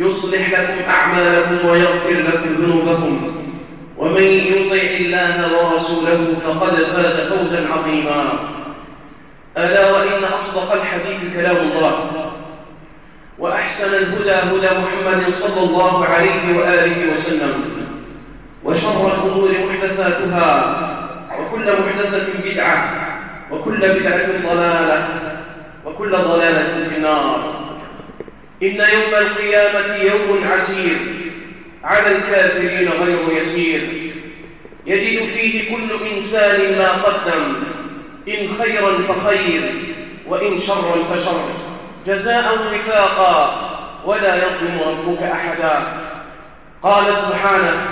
يصلح لكم أعمالكم ويغفر لكم ذنوبكم. ومن يطع الله ورسوله فقد فاز فوزا عظيما. ألا وإن أصدق الحديث كلام الله. وأحسن الهدى هدى محمد صلى الله عليه وآله وسلم. وشر الأمور محدثاتها. وكل محدثة بدعة. وكل بدعة ضلالة. وكل ضلالة إن يوم القيامة يوم عسير على الكافرين غير يسير. يجد فيه كل إنسان ما قدم إن خيرا فخير وإن شرا فشر. جزاء وفاقا ولا يظلم ربك أحدا. قال سبحانه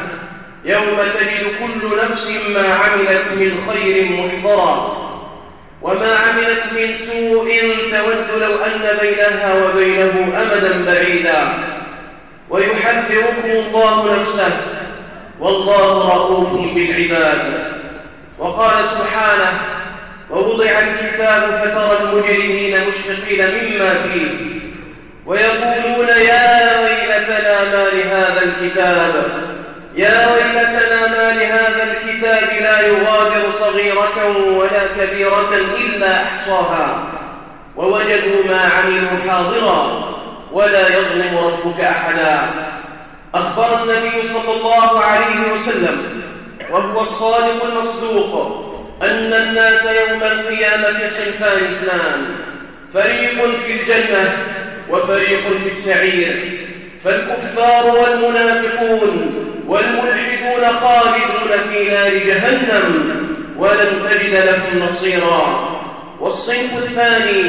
يوم تجد كل نفس ما عملت من خير محضرا. وما عملت من سوء تود لو أن بينها وبينه أمدا بعيدا. ويحذركم الله نفسه. والله رؤوف بالعباد. وقال سبحانه ووضع الكتاب فترى المجرمين مشفقين مما فيه. ويقولون يا ويلتنا ما لهذا الكتاب. يا ويلتنا ما لهذا الكتاب لا يغادر صغيرة ولا كبيرة إلا أحصاها. ووجدوا ما عملوا حاضرا ولا يظلم ربك أحدا. أخبر النبي صلى الله عليه وسلم وهو الصادق المصدوق أن الناس يوم القيامة صنفان اثنان فريق في الجنة وفريق في السعير. فالكفار والمنافقون والملحدون خالدون في نار جهنم ولن تجد لهم نصيرا. والصنف الثاني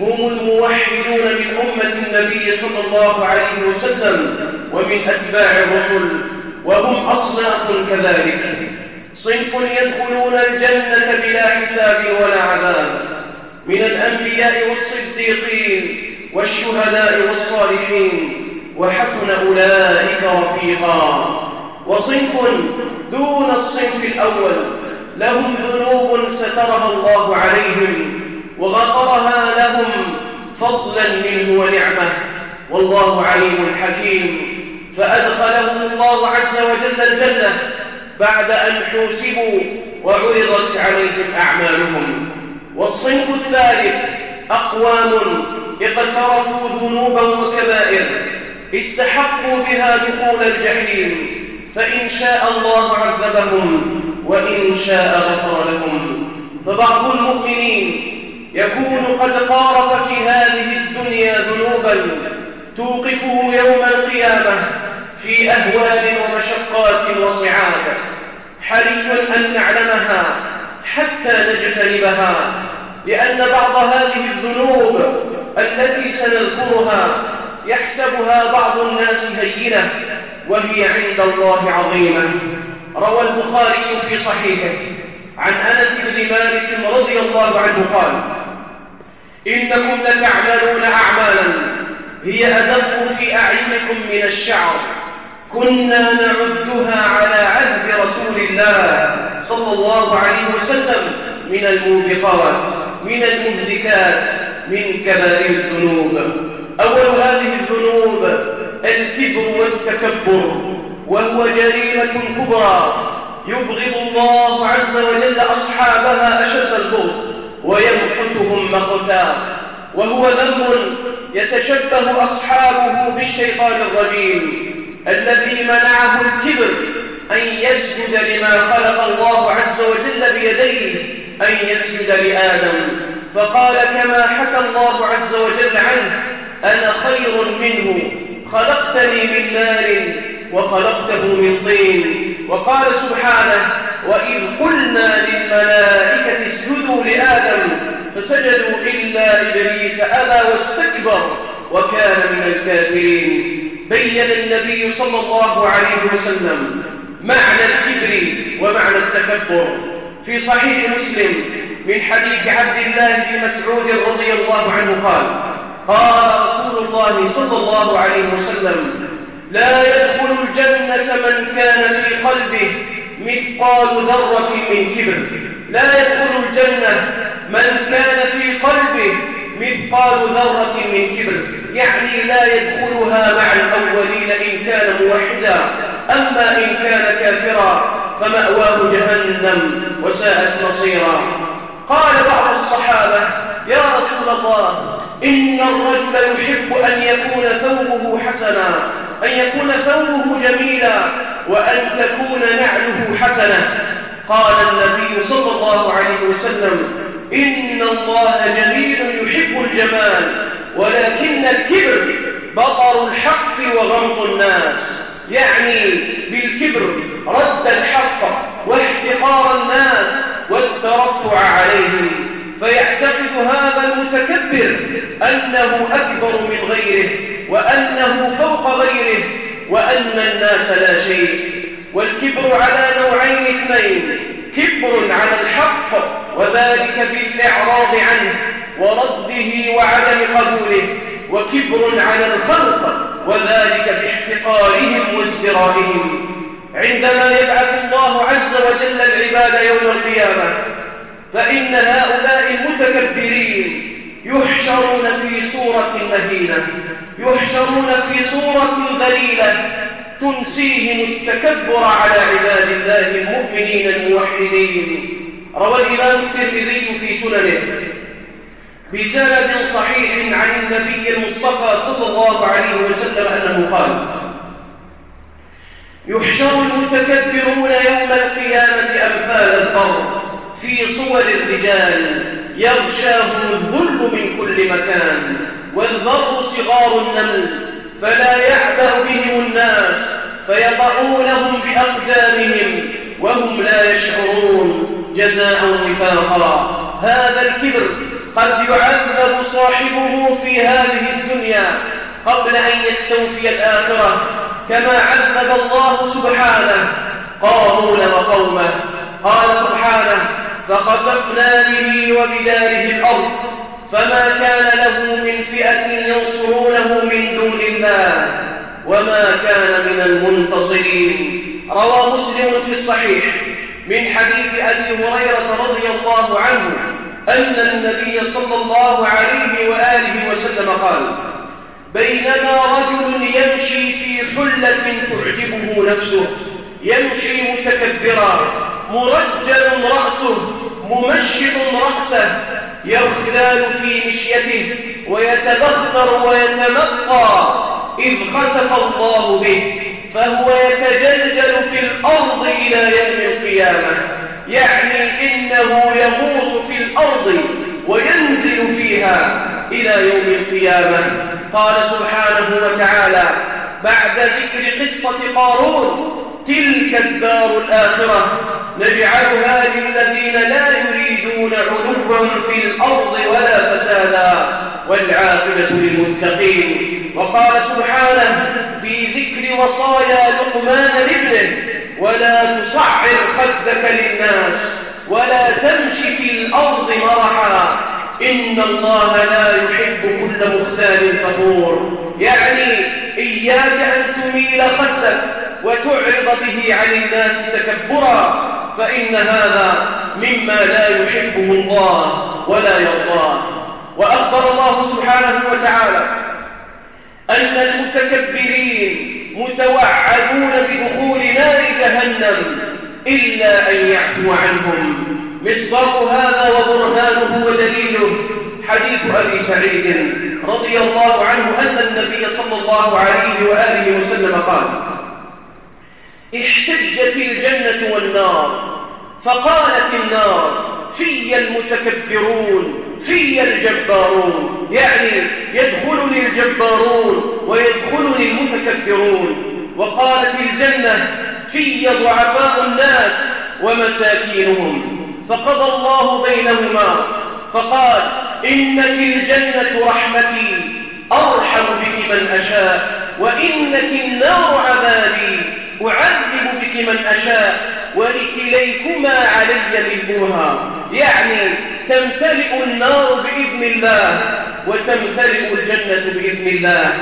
هم الموحدون من أمة النبي صلى الله عليه وسلم ومن أتباع الرسل وهم أصناف كذلك. صنف يدخلون الجنة بلا حساب ولا عذاب. من الأنبياء والصديقين والشهداء والصالحين وحسن أولئك رفيقا. وصنف دون الصنف الأول لهم ذنوب سترها الله عليهم وغفرها لهم فضلا منه ونعمة. والله عليم حكيم. فأدخلهم الله عز وجل الجنة بعد أن حوسبوا وعرضت عليهم أعمالهم. والصنف الثالث أقوام اقترفوا ذنوبا وكبائر. استحقوا بها دخول الجحيم فإن شاء الله عذبهم وإن شاء غفر لهم. فبعض المؤمنين يكون قد قارف في هذه الدنيا ذنوبا توقفه يوم القيامة في أهوال ومشقات وصعاب حري أن نعلمها حتى نجتنبها لأن بعض هذه الذنوب التي سنذكرها يحسبها بعض الناس هينة وهي عند الله عظيمة. روى البخاري في صحيحه. عن أنس بن مالك رضي الله عنه قال إنكم لتعملون أعمالا هي أدق في أعينكم من الشعر. كنا نعدها على عهد رسول الله صلى الله عليه وسلم من الموبقات من المهلكات من كبائر الذنوب. أول هذه الذنوب الكبر والتكبر وهو جريمة كبرى يبغض الله عز وجل أصحابها أشد البغض ويمقتهم مقتا وهو ذنب يتشبه أصحابه بالشيطان الرجيم الذي منعه الكبر أن يسجد لما خلق الله عز وجل بيديه أن يسجد لآدم فقال كما حكى الله عز وجل عنه أنا خير منه. خلقتني من نار وخلقته من طين. وقال سبحانه وإذ قلنا للملائكة اسجدوا لآدم فسجدوا إلا إبليس أبى واستكبر وكان من الكافرين. بين النبي صلى الله عليه وسلم معنى الكبر ومعنى التكبر. في صحيح مسلم من حديث عبد الله بن مسعود رضي الله عنه قال قال رسول الله صلى الله عليه وسلم لا يدخل الجنة من كان في قلبه مثقال ذرة من كبر. لا يدخل الجنة من كان في قلبه مثقال ذرة من كبر. يعني لا يدخلها مع الأولين إن كان موحدا. أما إن كان كافرا فمأواه جهنم وساءت مصيرا. قال بعض الصحابة يا رسول الله إن الرجل يحب أن يكون ثوبه حسنا أن يكون ثوبه جميلا وأن تكون نعله حسنة. قال النبي صلى الله عليه وسلم إن الله جميل يحب الجمال ولكن الكبر بطر الحق وغمط الناس. يعني بالكبر رد الحق واحتقار الناس والترفع عليهم. فيعتقد هذا المتكبر أنه أكبر من غيره وأنه فوق غيره وأن الناس لا شيء. والكبر على نوعين اثنين كبر على الحق وذلك بالإعراض عنه ورده وعدم قبوله وكبر على الخلق وذلك باحتقارهم وازدرائهم عندما يبعث الله عز وجل العباد يوم القيامة فإن هؤلاء المتكبرين يحشرون في صورة مهينة يحشرون في صورة ذليلة تنسيهم التكبر على عباد الله المؤمنين الموحدين. روى الإمام الترمذي في سننه. بسند صحيح عن النبي المصطفى صلى الله عليه وسلم أنه قال يحشر المتكبرون يوم القيامة أمثال الضر في صور الرجال يغشاهم الذل من كل مكان والذر صغار النمل فلا يعبأ بهم الناس فيضعونهم بأقدامهم وهم لا يشعرون جزاء وفاقا. هذا الكبر قد يعذب صاحبه في هذه الدنيا قبل أن يستوفي الآخرة كما عذب الله سبحانه. قارون وقومه قال سبحانه فخسفنا به وبداره الأرض فما كان له من فئة ينصرونه من دون الله وما كان من المنتصرين. روى مسلم في الصحيح من حديث أبي هريرة رضي الله عنه أن النبي صلى الله عليه وآله وسلم قال بينما رجل يمشي في حلة تعجبه نفسه يمشي متكبرا مرجل رأسه ممشط رأسه يغتال في مشيته ويتبختر ويتمقى إذ خسف الله به فهو يتجلجل في الأرض إلى يوم القيامة. يعني إنه يغوص في الأرض وينزل فيها إلى يوم القيامة. قال سبحانه وتعالى بعد ذكر قصة قارون تلك الدار الآخرة نجعلها للذين لا يريدون علوا في الأرض ولا فسادا والعاقبة للمتقين. وقال سبحانه في ذكر وصايا لقمان لابنه ولا تصعر خدك للناس ولا تمشي في الأرض مرحا. إن الله لا يحب كل مختال فخور. يعني إياك أن تميل خدك وتعرض به عن الناس تكبرا فإن هذا مما لا يحبه الله ولا يرضاه. وأخبر الله سبحانه وتعالى أن المتكبرين متوعدون بدخول نار جهنم إلا أن يعفو عنهم. مصداق هذا وبرهانه ودليله حديث أبي سعيد رضي الله عنه أن النبي صلى الله عليه وآله وسلم قال احتجت الجنة والنار فقالت النار في المتكبرون في الجبارون. يعني يدخلني الجبارون ويدخلني المتكبرون. وقالت الجنة في ضعفاء الناس ومساكينهم. فقضى الله بينهما فقال إنك الجنة رحمتي أرحم بك من أشاء وإنك النار عذابي أعذب بك من أشاء. ولكليكما علي منهما يعني تمتلئ النار بإذن الله وتمتلئ الجنة بإذن الله.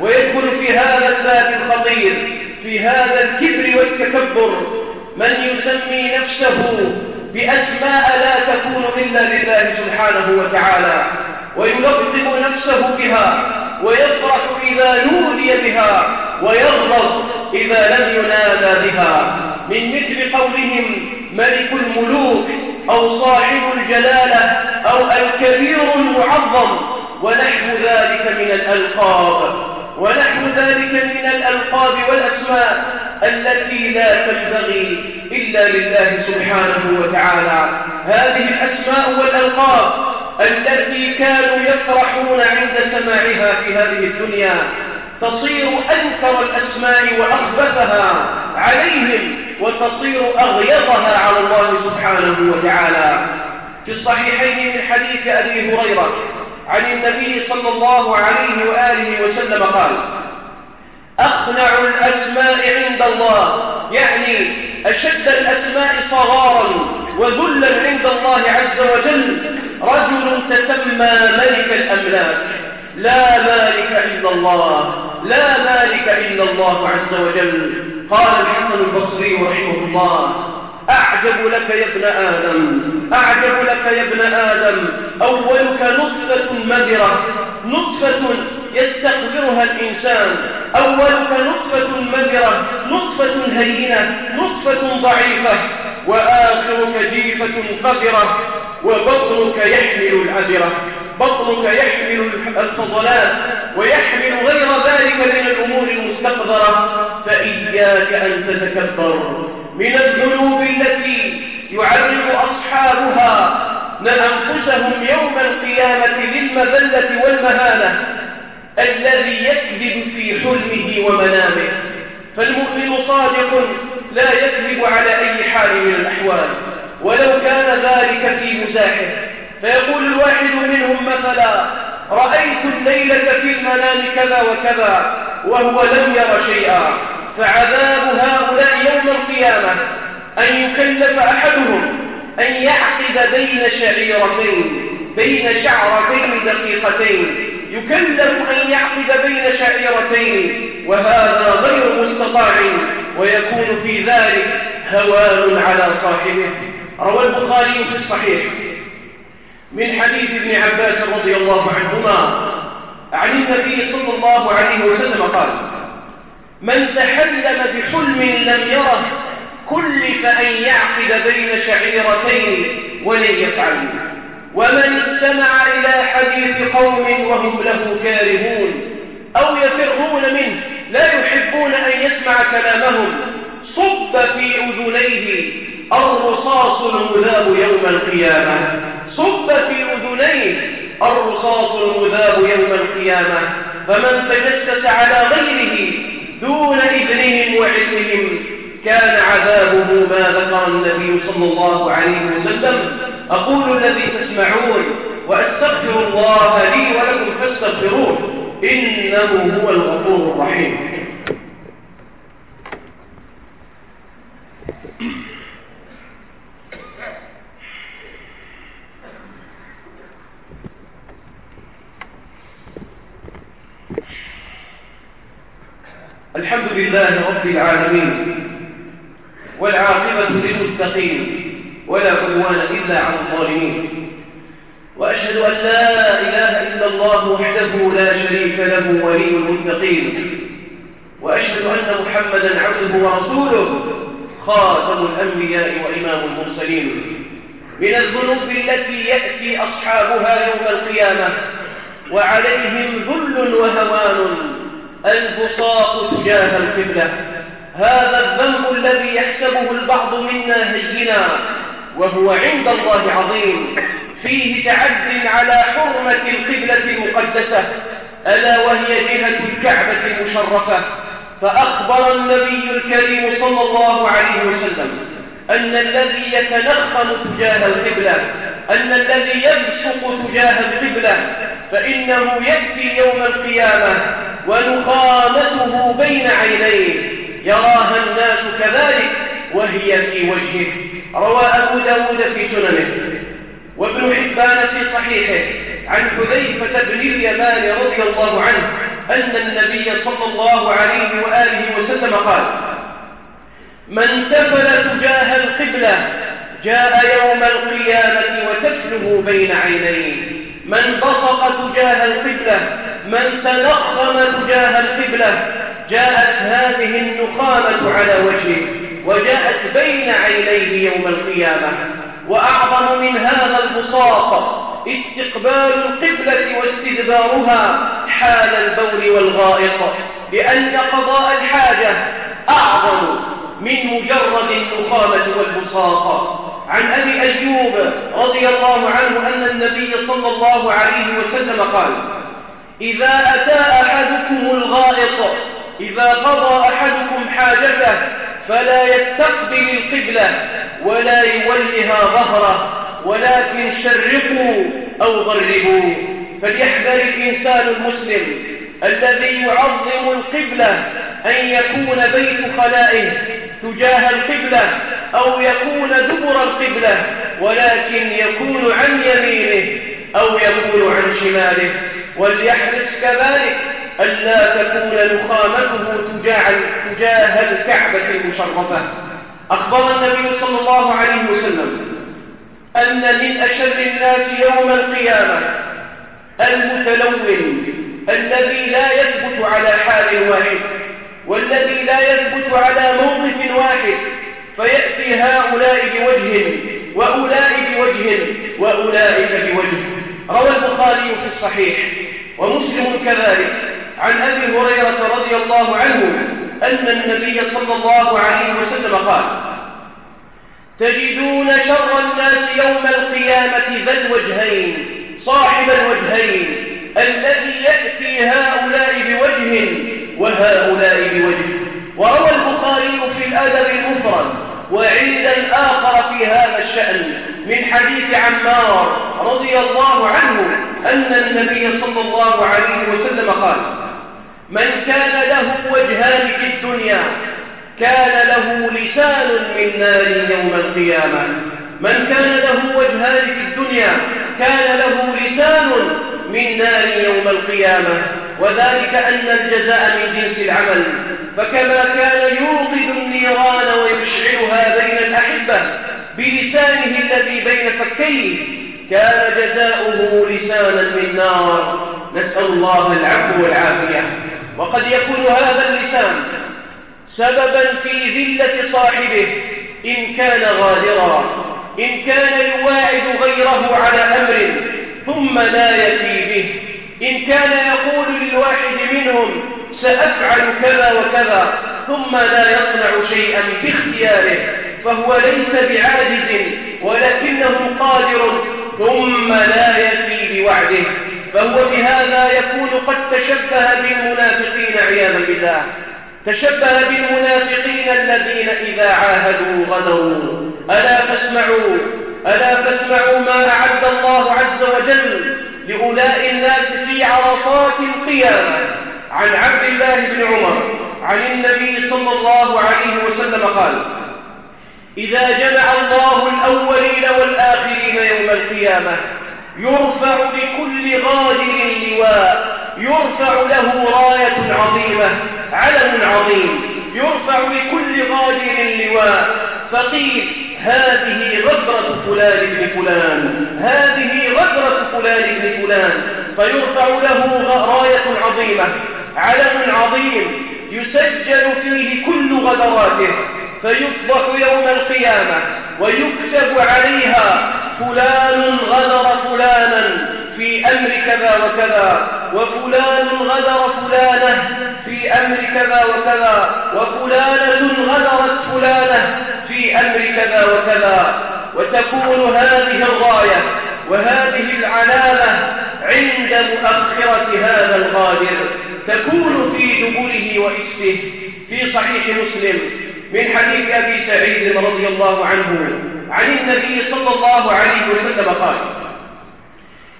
ويدخل في هذا الباب الخطير في هذا الكبر والتكبر من يسمي نفسه بأسماء لا تكون إلا لله سبحانه وتعالى. ويلقب نفسه بها ويفرح إذا نودي بها ويغضب إذا لم ينادى بها. من مثل قولهم ملك الملوك أو صاحب الجلالة أو الكبير المعظم ونحو ذلك من الألقاب ونحو ذلك من الألقاب والأسماء التي لا تنبغي إلا لله سبحانه وتعالى. هذه الأسماء والألقاب التي كانوا يفرحون عند سماعها في هذه الدنيا تصير أنكر الأسماء وأخبثها عليهم وتصير أغيظها على الله سبحانه وتعالى. في الصحيحين من حديث أبي هريرة عن النبي صلى الله عليه وآله وسلم قال أقنع الأسماء عند الله يعني أشد الأسماء صغارا وذلا عند الله عز وجل. رجل تسمى ملك الأملاك. لا مالك إلا الله. لا مالك إلا الله عز وجل. قال الحسن البصري رحمه الله أعجب لك يا ابن آدم أعجب لك يا ابن آدم. أولك نطفة مذرة نطفة يستقبرها الإنسان. أولك نطفة مذرة نطفة هينة نطفة ضعيفة. وآخرك جيفة قذرة وبطنك يحمل العذرة بطنك يحمل الفضلات ويحمل غير ذلك من الأمور المستقذرة فإياك أن تتكبر من الذنوب التي يعرض أصحابها أنفسهم يوم القيامة للمذلة والمهانة الذي يكذب في حلمه ومنامه. فالمؤمن صادق لا يكذب على أي حال من الأحوال ولو كان ذلك في مزاحه. فيقول الواحد منهم مثلا رأيت الليلة في المنام كذا وكذا وهو لم ير شيئا فعذاب هؤلاء يوم القيامة أن يكلف أحدهم أن يعقد بين شعيرتين بين شعرتين دقيقتين يكلف أن يعقد بين شعيرتين وهذا غير مستطاع ويكون في ذلك هوان على صاحبه. روى البخاري في الصحيح. من حديث ابن عباس رضي الله عنهما عن النبي صلى الله عليه وسلم قال من تحلم بحلم لم يره كلف أن يعقد بين شعيرتين ولن يفعل ومن استمع إلى حديث قوم وهم له كارهون أو يفرون منه لا يحبون أن يسمع كلامهم صب في أذنيه الرصاص المذاب يوم القيامة. صب في أذنيه الرصاص المذاب يوم القيامة فمن تجسس على غيره دون إذنهم وعلمهم كان عذابه ما ذكر النبي صلى الله عليه وسلم. أقول الذي تسمعون وأستغفر الله لي ولكم فاستغفروه إنه هو الغفور الرحيم الحمد لله رب العالمين والعاقبة للمتقين ولا عدوان إلا على الظالمين وأشهد أن لا إله إلا الله وحده لا شريك له ولي المتقين وأشهد أن محمدا عبده ورسوله خاتم الأنبياء وإمام المرسلين من الذنوب التي يأتي أصحابها يوم القيامة وعليهم ذل وهوان البساط تجاه القبلة هذا الذنب الذي يحسبه البعض منا هينا وهو عند الله عظيم. فيه تعد على حرمة القبلة المقدسة ألا وهي جهة الكعبة المشرفة. فأخبر النبي الكريم صلى الله عليه وسلم أن الذي يتنخم تجاه القبلة أن الذي يبصق تجاه القبلة فإنه يأتي يوم القيامة ونخامته بين عينيه. يراها الناس كذلك وهي في وجهه. روى أبو داود في سننه. وابن حبان في صحيحه. عن حذيفة بن اليمان رضي الله عنه أن النبي صلى الله عليه وآله وسلم قال من تفل تجاه القبلة جاء يوم القيامة وتفله بين عينيه. من بصق تجاه القبلة من تنخم تجاه القبلة جاءت هذه النخامة على وجهه وجاءت بين عينيه يوم القيامة وأعظم من هذا البساط استقبال القبلة واستدبارها حال البول والغائط لأن قضاء الحاجة أعظم من مجرد النخامة والبساط. عن أبي أيوب رضي الله عنه أن النبي صلى الله عليه وسلم قال إذا أتى أحدكم الغائط إذا قضى أحدكم حاجته فلا يستقبل القبلة ولا يولها ظهره ولكن شرقوا أو غربوا. فليحذر الإنسان المسلم الذي يعظم القبلة أن يكون بيت خلائه تجاه القبلة أو يكون دبر القبلة ولكن يكون عن يمينه أو يكون عن شماله. وليحرص كذلك ألا تكون نخامته تجاه الكعبة المشرفة. أخبر النبي صلى الله عليه وسلم أن من أشر الناس يوم القيامة المتلون الذي لا يثبت على حال واحد والذي لا يثبت على موقف واحد. فيأتي هؤلاء بوجه وأولئك بوجه وأولئك بوجه. روى البخاري في الصحيح ومسلم كذلك. عن أبي هريرة رضي الله عنه أن النبي صلى الله عليه وسلم قال تجدون شر الناس يوم القيامة ذا الوجهين صاحب الوجهين الذي يأتي هؤلاء بوجه وهؤلاء بوجه وروى البخاري في الأدب المفرد وعيدا آخر في هذا الشأن من حديث عمار رضي الله عنه أن النبي صلى الله عليه وسلم قال من كان له وجهان في الدنيا كان له لسان من نار يوم القيامة. من كان له وجهان في الدنيا كان له لسان من نار يوم القيامة. وذلك أن الجزاء من جنس العمل. فكما كان يوقد النيران ويشعلها بين الأحبة بلسانه الذي بين فكيه كان جزاؤه لسانا من نار. نسأل الله العفو والعافية. وقد يكون هذا اللسان سببا في ذلة صاحبه إن كان غادرا إن كان يواعد غيره على أمر ثم لا يفي به. إن كان يقول للواحد منهم سأفعل كذا وكذا ثم لا يصنع شيئا باختياره فهو ليس بعاجز ولكنه قادر ثم لا يفي بوعده فهو بهذا يكون قد تشبه بالمنافقين عياذا بالله. تشبه بالمنافقين الذين إذا عاهدوا غدروا. ألا فاسمعوا ألا فاسمعوا ما أعد الله عز وجل لأولاء الناس في عرصات القيامة. عن عبد الله بن عمر عن النبي صلى الله عليه وسلم قال إذا جمع الله الأولين والآخرين يوم القيامة يرفع لكل غادر لواء يرفع له راية عظيمة علم عظيم يرفع لكل غادر لواء فقيل هذه غدرة فلان بن فلان هذه غدرة فلان بن فلان. فيرفع له راية عظيمة علم عظيم يسجل فيه كل غدراته. فيصبح يوم القيامة ويكتب عليها فلان غدر فلانا في أمر كذا وكذا وفلان غدر فلانة في أمر كذا وكذا وفلانة غدرت فلانة في أمر كذا وكذا. وتكون هذه الغاية وهذه العلامة عند مؤخرة هذا الغادر. تكون في دبره وإسفه في صحيح مسلم من حديث أبي سعيد رضي الله عنه. عن النبي صلى الله عليه وسلم قال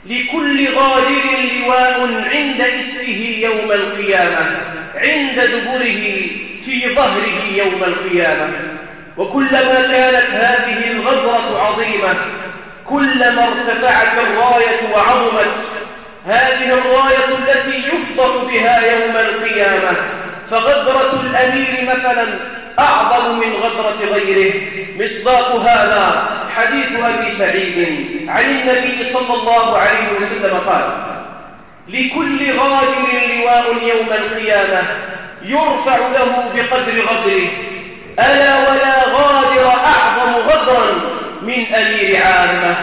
لكل غادر لواء عند اسمه يوم القيامة عند دبره في ظهره يوم القيامة. وكلما كانت هذه الغزرة عظيمة كلما ارتفعت الراية وعظمت هذه الراية التي يفضل بها يوم القيامة. فغدرة الأمير مثلا أعظم من غدرة غيره مصداق هذا حديث أبي سعيد. عن النبي صلى الله عليه وسلم قال لكل غادر لواء يوم القيامة يرفع له بقدر غدره. ألا ولا غادر أعظم غدرا من أمير عامة.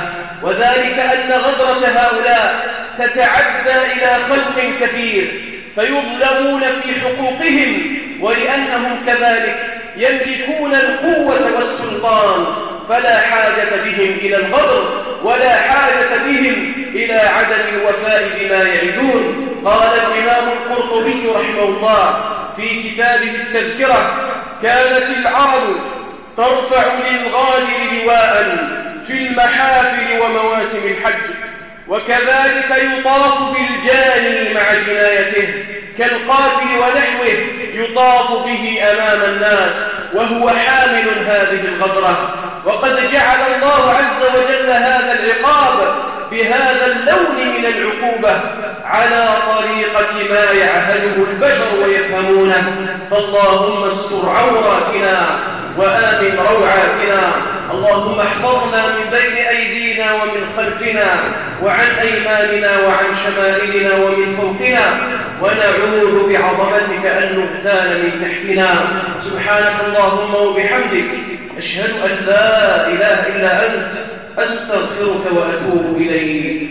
وذلك أن غدرة هؤلاء تتعدى إلى خلق كثير فيظلمون في حقوقهم ولأنهم كذلك يملكون القوة والسلطان فلا حاجة بهم إلى الغدر ولا حاجة بهم إلى عدم الوفاء بما يعدون. قال الإمام القرطبي رحمه الله في كتابه التذكرة كانت العرب ترفع للغالب لواء في المحافل ومواسم الحج وكذلك يطاف بالجاني مع جنايته كالقاتل ونحوه يطاف به أمام الناس. وهو حامل هذه الغدرة وقد جعل الله عز وجل هذا العقاب بهذا اللون من العقوبة على طريقة ما يعهده البشر ويفهمونه. فاللهم استر عوراتنا وآمن روعاتنا اللهم احفظنا من بين أيدينا ومن خلفنا وعن أيماننا وعن شمائلنا ومن فوقنا ونعوذ بعظمتك أن نغتال من تحتنا. سبحانك اللهم وبحمدك أشهد أن لا إله إلا أنت أستغفرك وأتوب إليك.